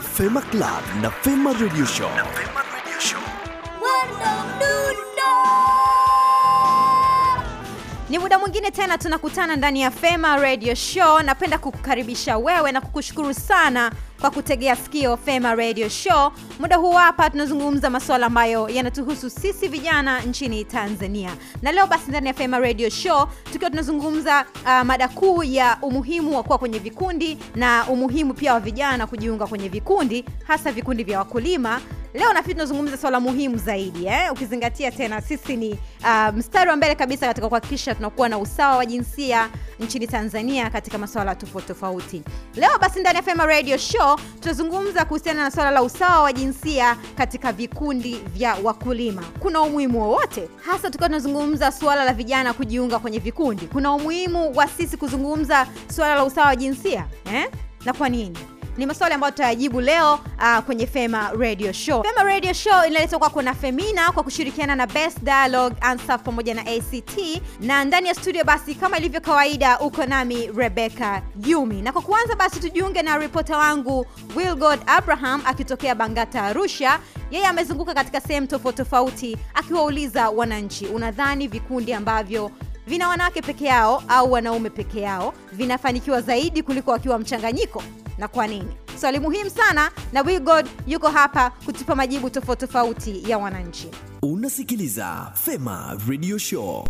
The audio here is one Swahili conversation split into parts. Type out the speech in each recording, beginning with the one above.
Fema Club na Fema Radio Show. Ni muda mwingine tena tunakutana ndani ya Fema Radio Show. Napenda kukukaribisha wewe na kukushukuru sana kwa kutegea sikio Fema Radio Show. Muda huu hapa tunazungumza masuala ambayo yanatuhusu sisi vijana nchini Tanzania, na leo basi ndani ya Fema Radio Show tukiwa tunazungumza uh, mada kuu ya umuhimu wa kuwa kwenye vikundi na umuhimu pia wa vijana kujiunga kwenye vikundi, hasa vikundi vya wakulima. Leo nafikiri tunazungumza swala muhimu zaidi eh? Ukizingatia tena sisi ni uh, mstari wa mbele kabisa katika kuhakikisha tunakuwa na usawa wa jinsia nchini Tanzania katika masuala tofauti tofauti. Leo basi ndani ya Fema Radio Show tutazungumza kuhusiana na swala la usawa wa jinsia katika vikundi vya wakulima. Kuna umuhimu wowote, hasa tukiwa tunazungumza suala la vijana kujiunga kwenye vikundi? Kuna umuhimu wa sisi kuzungumza suala la usawa wa jinsia eh? na kwa nini? Ni maswali ambayo tutayajibu leo uh, kwenye Fema Radio Show. Fema Radio Show inaletwa kwako na Femina kwa kushirikiana na Best Dialogue, Answer pamoja na ACT, na ndani ya studio basi kama ilivyo kawaida uko nami Rebecca Yumi, na kwa kuanza basi tujiunge na ripota wangu Wilgod Abraham akitokea Bangata, Arusha. Yeye amezunguka katika sehemu tofauti tofauti akiwauliza wananchi, unadhani vikundi ambavyo vina wanawake peke yao au wanaume peke yao vinafanikiwa zaidi kuliko wakiwa mchanganyiko na kwa nini? Swali muhimu sana, na Wilgod yuko hapa kutupa majibu tofauti tofauti ya wananchi. Unasikiliza Fema Radio Show.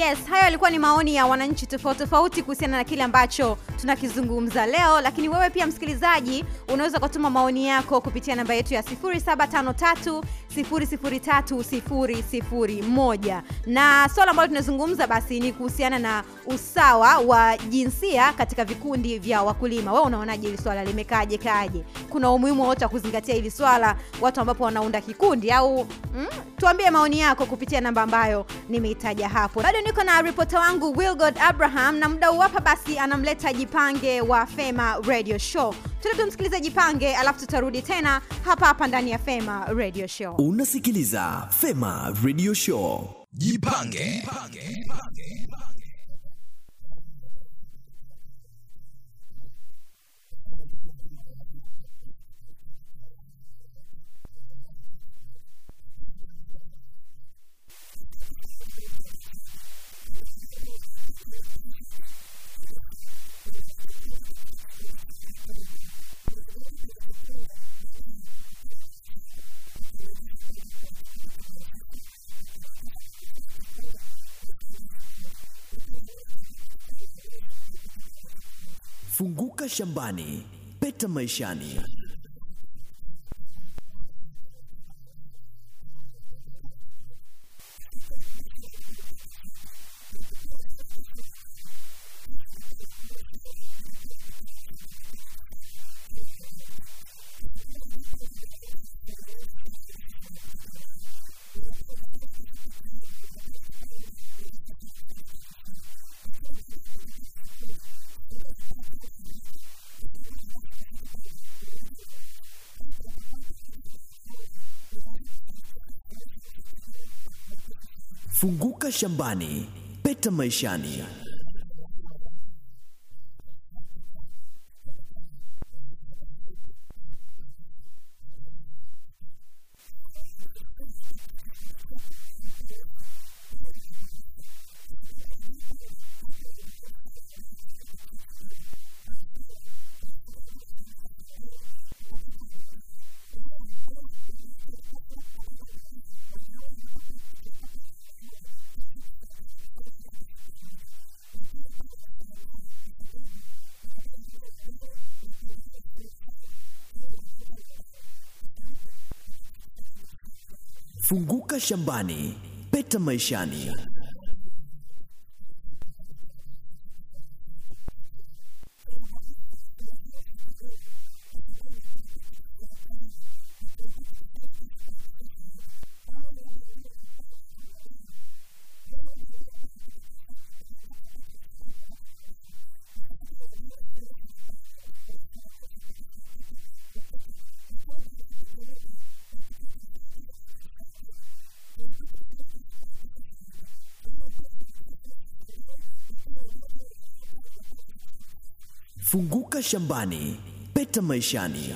Yes, hayo yalikuwa ni maoni ya wananchi tofauti tofauti kuhusiana na kile ambacho tunakizungumza leo, lakini wewe pia msikilizaji unaweza kutuma maoni yako kupitia namba yetu ya 0753 003001 na swala ambalo tunazungumza basi ni kuhusiana na usawa wa jinsia katika vikundi vya wakulima. Wewe unaonaje hili swala limekaje kaje? Kuna umuhimu wote wa kuzingatia hili swala watu ambapo wanaunda kikundi au mm? Tuambie maoni yako kupitia namba ambayo nimeitaja hapo. Bado niko na ripota wangu Wilgod Abraham na muda hapa basi anamleta Jipange wa Fema Radio Show. Tuende tumsikilize Jipange alafu tutarudi tena hapa hapa ndani ya Fema Radio Show. Unasikiliza Fema Radio Show. Jipange. Jipange. Jipange. Jipange. Funguka shambani, peta maishani. Shambani, peta maishani. Funguka shambani, peta maishani. Funguka shambani, peta maishani.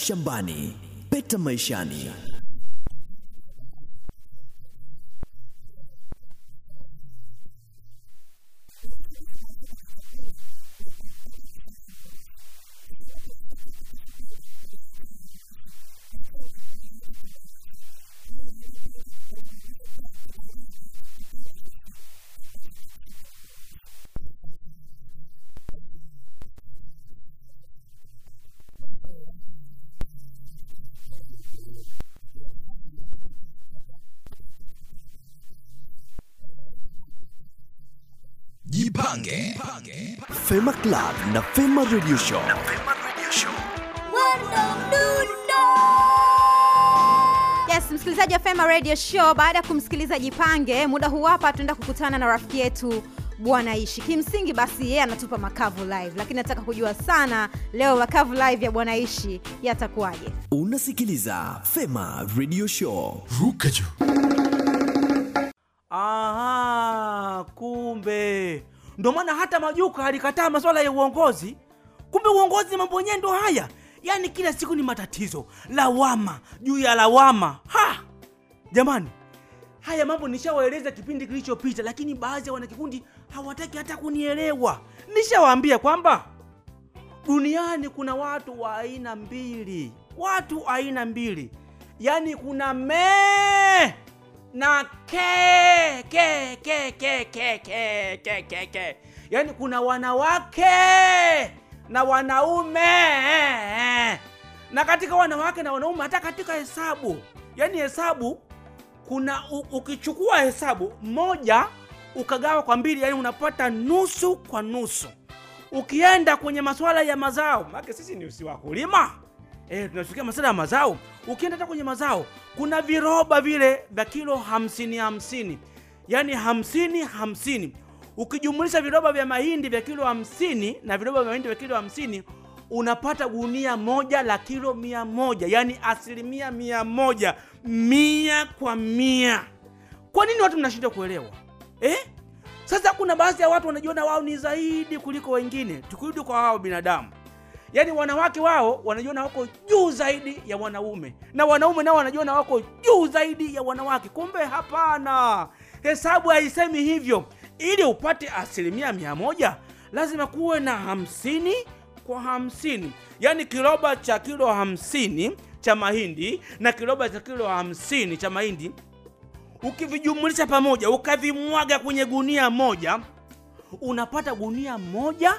Shambani, peta maishani. Jipange. Fema Club na Fema Radio Show. yes msikilizaji wa fema radio show baada ya kumsikiliza jipange muda huu hapa tunaenda kukutana na rafiki yetu bwana ishi kimsingi basi yeye anatupa makavu live lakini nataka kujua sana leo makavu live ya bwana ishi yatakuwaje Unasikiliza Fema Radio Show. Ruka juu. Ndo maana hata Majuka alikataa masuala ya uongozi. Kumbe uongozi mambo yenyewe ndo haya, yaani kila siku ni matatizo, lawama juu ya lawama. Ha! Jamani, haya mambo nishawaeleza kipindi kilichopita, lakini baadhi ya wanakikundi hawataki hata kunielewa. Nishawaambia kwamba duniani kuna watu wa aina mbili, watu aina mbili, yaani kuna me na ke ke ke ke ke ke ke ke ke, yaani kuna wanawake na wanaume, na katika wanawake na wanaume, hata katika hesabu, yaani hesabu kuna ukichukua hesabu moja ukagawa kwa mbili, yani unapata nusu kwa nusu. Ukienda kwenye masuala ya mazao, maana sisi ni usi wakulima eh, tunashughulikia masuala ya mazao. Ukienda hata kwenye mazao, kuna viroba vile vya kilo hamsini hamsini, yaani hamsini hamsini. Ukijumlisha viroba vya mahindi vya kilo hamsini na viroba vya mahindi vya kilo hamsini unapata gunia moja la kilo mia moja. Yaani asilimia mia moja. Mia kwa mia. Kwa nini watu mnashindwa kuelewa? Eh? sasa kuna baadhi ya watu wanajiona wao ni zaidi kuliko wengine. Tukirudi kwa hao binadamu yaani wanawake wao wanajiona wako juu zaidi ya wanaume. Na wanaume nao wanajiona wako juu zaidi ya wanawake. Kumbe hapana. Hesabu haisemi hivyo. Ili upate asilimia mia moja lazima kuwe na hamsini kwa hamsini. Yaani kiroba cha kilo hamsini cha mahindi na kiroba cha kilo hamsini cha mahindi ukivijumulisha pamoja ukavimwaga kwenye gunia moja unapata gunia moja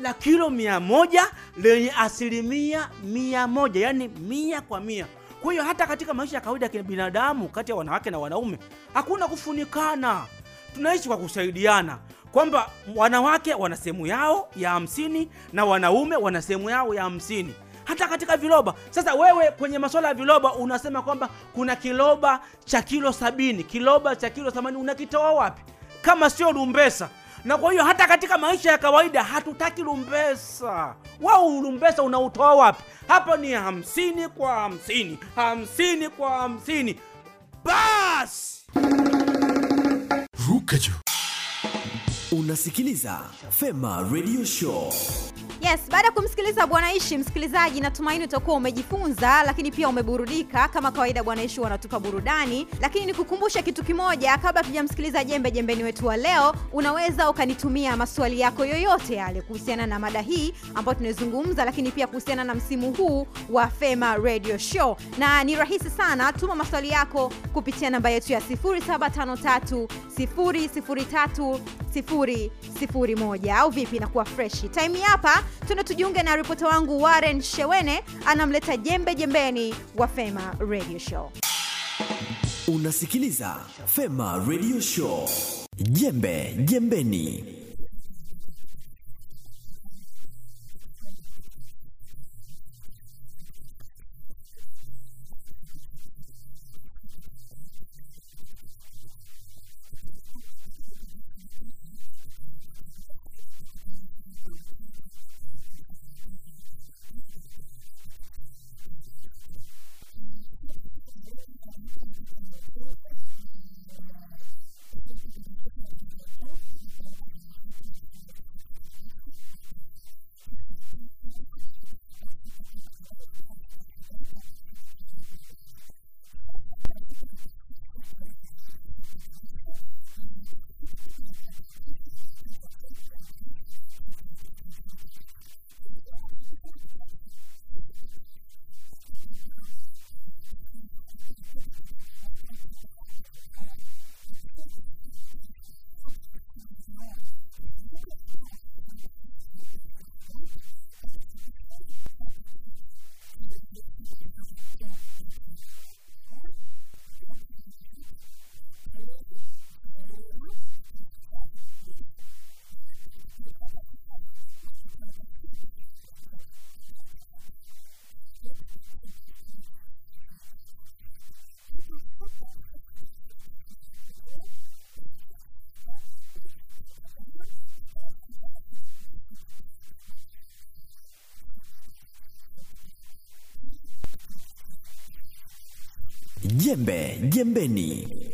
la kilo mia moja lenye asilimia mia moja yani mia kwa mia. Kwa hiyo hata katika maisha ya kawaida ya kibinadamu kati ya wanawake na wanaume hakuna kufunikana. Tunaishi kwa kusaidiana. Kwamba wanawake wana sehemu yao ya hamsini na wanaume wana sehemu yao ya hamsini. Hata katika viloba. Sasa wewe kwenye masuala ya viloba unasema kwamba kuna kiloba cha kilo sabini. Kiloba cha kilo themanini unakitoa wapi? Kama sio lumbesa na kwa hiyo hata katika maisha ya kawaida hatutaki lumbesa. Wao ulumbesa unautoa wapi? Hapo ni hamsini kwa hamsini hamsini kwa hamsini. Basi! Ruka juu Unasikiliza Fema Radio Show. yes baada ya kumsikiliza bwana ishi msikilizaji natumaini utakuwa umejifunza lakini pia umeburudika. Kama kawaida bwana ishi wanatupa burudani. Lakini nikukumbushe kitu kimoja kabla tujamsikiliza jembe jembeni wetu wa leo unaweza ukanitumia maswali yako yoyote yale kuhusiana na mada hii ambayo tunaizungumza lakini pia kuhusiana na msimu huu wa fema radio show. Na ni rahisi sana tuma maswali yako kupitia namba yetu ya 0753 003 001 au vipi inakuwa freshi time hapa tuna tujiunge na ripota wangu Warren Shewene anamleta jembe jembeni wa Fema Radio Show. Unasikiliza Fema Radio Show. Jembe jembeni. Jembe jembeni.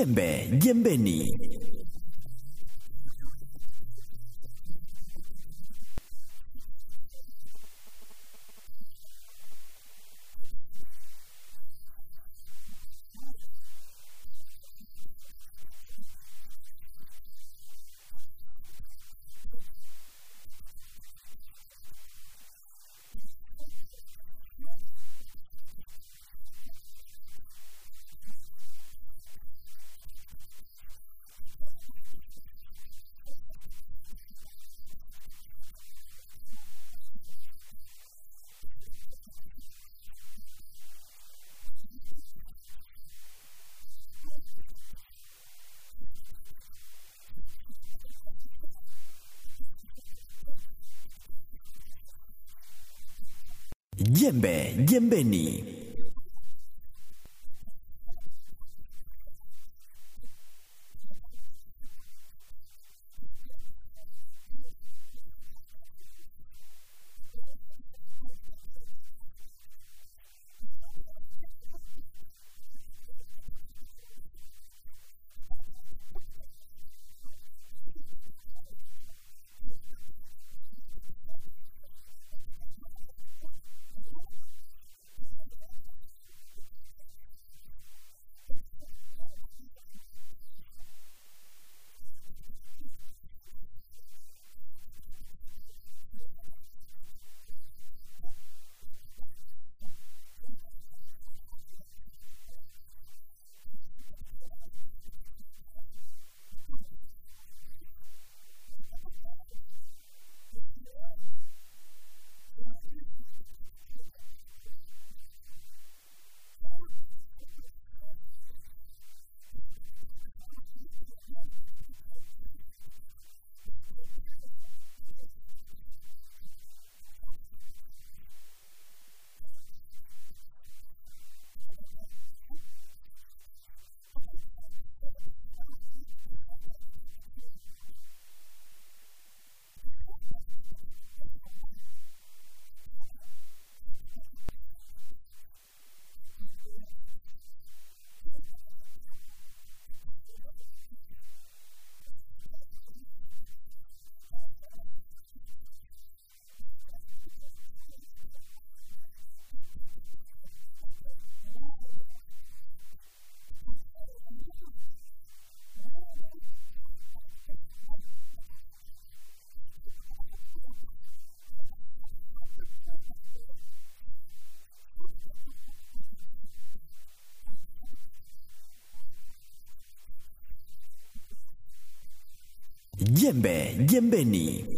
Jembe jembeni. Jembe jembeni. Jembe jembeni.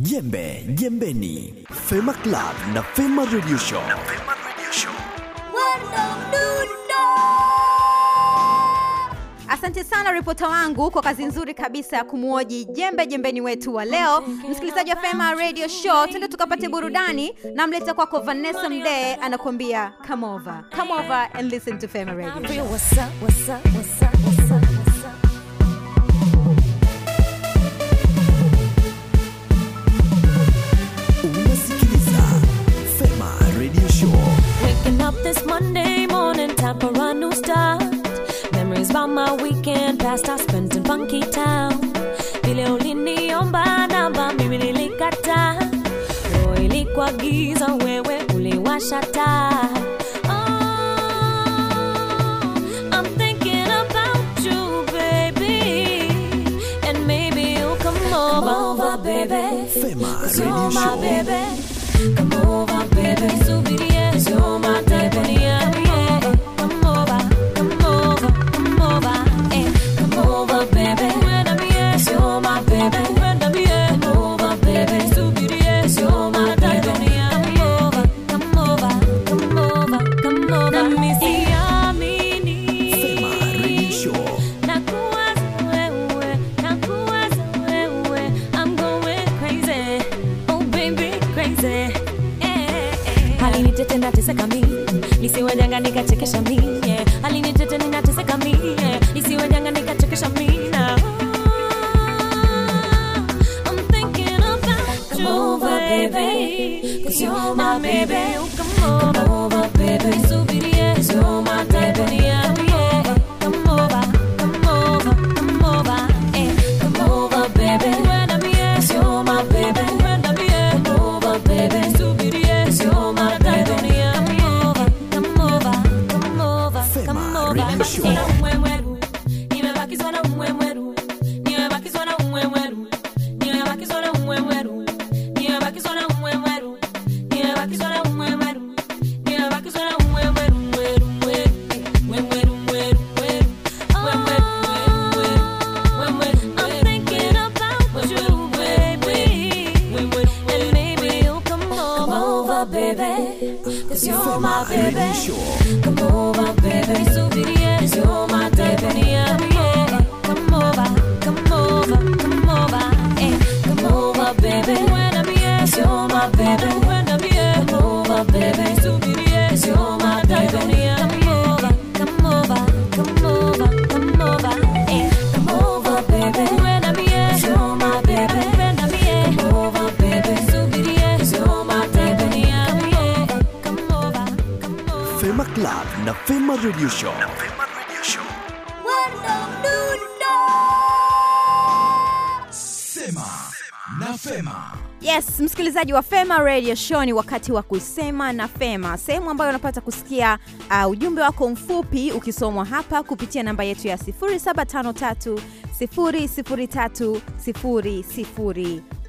Jembe jembeni. Fema Club na Fema Radio Show. asante sana ripota wangu kwa kazi nzuri kabisa ya kumwoji jembe jembeni wetu wa leo msikilizaji wa fema radio show twende tukapate burudani namleta kwako vanessa mdee anakuambia come over come over and listen to fema radio Show. What's up, what's up, what's up, My weekend past I spent in funky town. Vile uliniomba namba mimi nilikataa, roho ilikuwa wewe uliwasha taa. Oh, baby, Fema, you'll come over, baby. Come over, baby. Na November Radio Show. Sema na Fema. yes msikilizaji wa fema radio show ni wakati wa kusema na fema sehemu ambayo unapata kusikia uh, ujumbe wako mfupi ukisomwa hapa kupitia namba yetu ya 753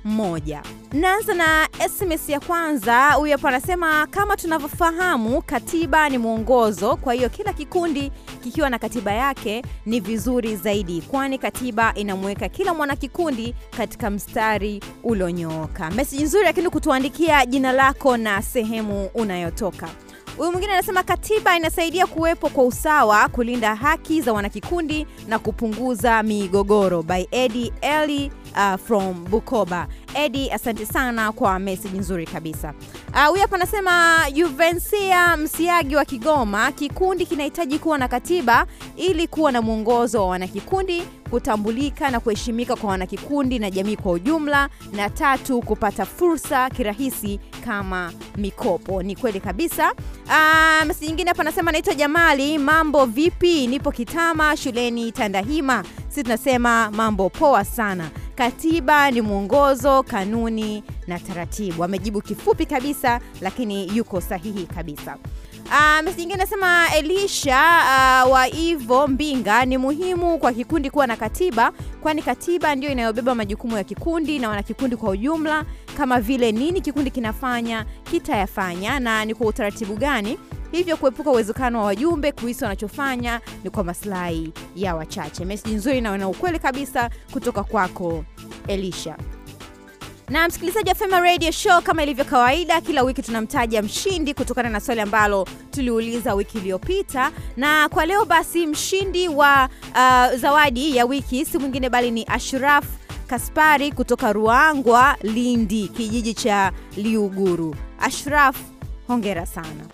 moja. Naanza na sms ya kwanza. Huyu hapa anasema kama tunavyofahamu katiba ni mwongozo kwa hiyo kila kikundi kikiwa na katiba yake ni vizuri zaidi kwani katiba inamweka kila mwanakikundi katika mstari ulionyooka. Meseji nzuri lakini kutuandikia jina lako na sehemu unayotoka huyu mwingine anasema katiba inasaidia kuwepo kwa usawa kulinda haki za wanakikundi na kupunguza migogoro. By Eddie eli uh, from bukoba edi asante sana kwa meseji nzuri kabisa. Ah, huyu uh, hapa anasema juvensia msiagi wa kigoma kikundi kinahitaji kuwa na katiba ili kuwa na mwongozo wa wanakikundi kutambulika na kuheshimika kwa wanakikundi na jamii kwa ujumla na tatu kupata fursa kirahisi kama mikopo. Ni kweli kabisa. Ah, mesi nyingine hapa anasema naitwa jamali mambo vipi? Nipo kitama shuleni tandahima si tunasema mambo poa sana. Katiba ni mwongozo kanuni na taratibu. Amejibu kifupi kabisa lakini yuko sahihi kabisa. Uh, mesi nyingine nasema elisha uh, wa ivo mbinga ni muhimu kwa kikundi kuwa na katiba kwani katiba ndio inayobeba majukumu ya kikundi na wanakikundi kwa ujumla. Kama vile nini kikundi kinafanya kitayafanya na ni kwa utaratibu gani hivyo kuepuka uwezekano wa wajumbe kuhisi wanachofanya ni kwa maslahi ya wachache meseji nzuri na ukweli kabisa kutoka kwako elisha na msikilizaji wa Fema Radio Show, kama ilivyo kawaida, kila wiki tunamtaja mshindi kutokana na swali ambalo tuliuliza wiki iliyopita, na kwa leo basi mshindi wa uh, zawadi ya wiki si mwingine bali ni Ashraf Kaspari kutoka Ruangwa, Lindi, kijiji cha Liuguru. Ashraf, hongera sana.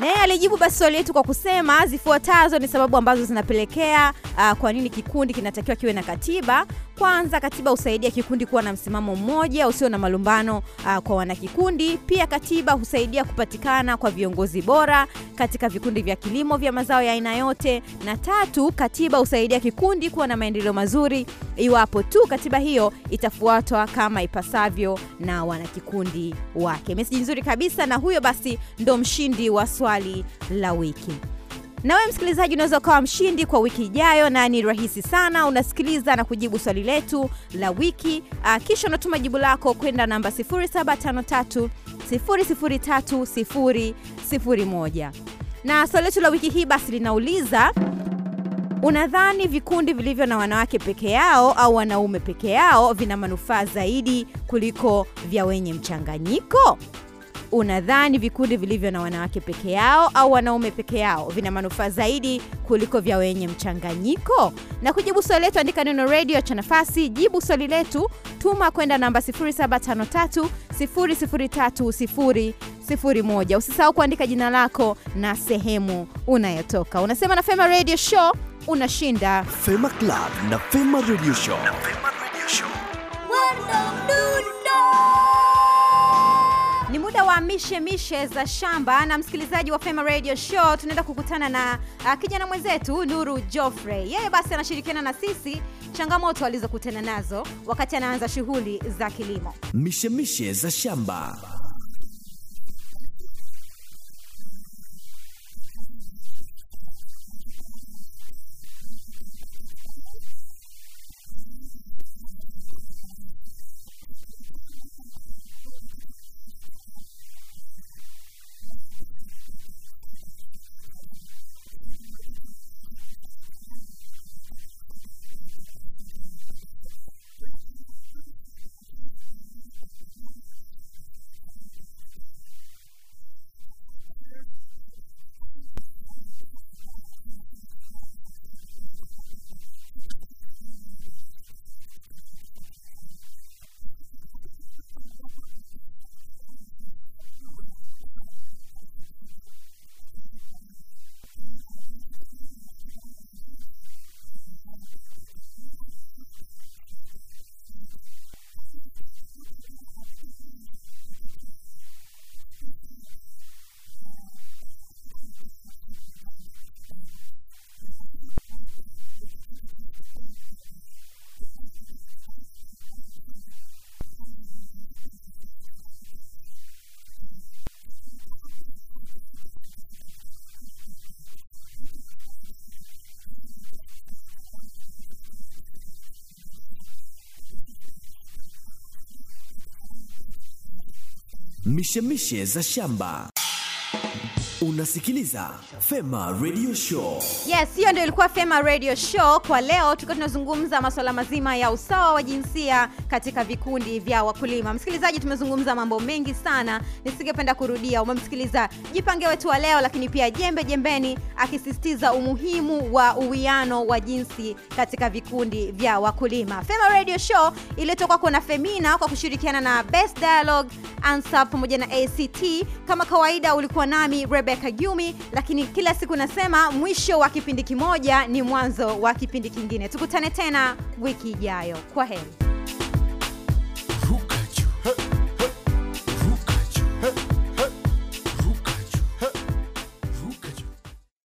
Naye alijibu basi swali letu kwa kusema zifuatazo ni sababu ambazo zinapelekea uh, kwa nini kikundi kinatakiwa kiwe na katiba kwanza katiba husaidia kikundi kuwa na msimamo mmoja usio na malumbano uh, kwa wanakikundi. Pia katiba husaidia kupatikana kwa viongozi bora katika vikundi vya kilimo vya mazao ya aina yote. Na tatu katiba husaidia kikundi kuwa na maendeleo mazuri. Iwapo tu katiba hiyo itafuatwa kama ipasavyo na wanakikundi wake. Meseji nzuri kabisa na huyo basi ndo mshindi wa swali la wiki na wewe msikilizaji unaweza ukawa mshindi kwa wiki ijayo na ni rahisi sana. Unasikiliza na kujibu swali letu la wiki. Uh, kisha unatuma jibu lako kwenda namba 753 003 na swali letu la wiki hii basi linauliza unadhani vikundi vilivyo na wanawake peke yao au wanaume peke yao vina manufaa zaidi kuliko vya wenye mchanganyiko unadhani vikundi vilivyo na wanawake peke yao au wanaume peke yao vina manufaa zaidi kuliko vya wenye mchanganyiko? Na kujibu swali letu andika neno redio, cha nafasi jibu swali letu tuma kwenda namba 753 003 usisahau kuandika jina lako na sehemu unayotoka. Unasema na fema radio show unashinda. Fema Club na Fema Radio Show. ni muda wa mishe mishe za shamba. Na msikilizaji wa fema radio show tunaenda kukutana na uh, kijana mwenzetu nuru joffrey yeye basi anashirikiana na sisi changamoto alizokutana nazo wakati anaanza shughuli za kilimo. Mishemishe za shamba. Mishemishe za shamba. Unasikiliza Fema Radio Show. yes hiyo ndio ilikuwa fema radio show kwa leo. Tulikuwa tunazungumza masuala mazima ya usawa wa jinsia katika vikundi vya wakulima. Msikilizaji tumezungumza mambo mengi sana. Nisingependa kurudia umemsikiliza jipange wetu wa leo lakini pia jembe jembeni akisisitiza umuhimu wa uwiano wa jinsi katika vikundi vya wakulima. Fema radio show iliyotoka kwako na femina kwa kushirikiana na best dialogue ansap pamoja na act kama kawaida ulikuwa nami rebecca Jumi, lakini kila siku nasema mwisho wa kipindi kimoja ni mwanzo wa kipindi kingine. Tukutane tena wiki ijayo. Kwa heri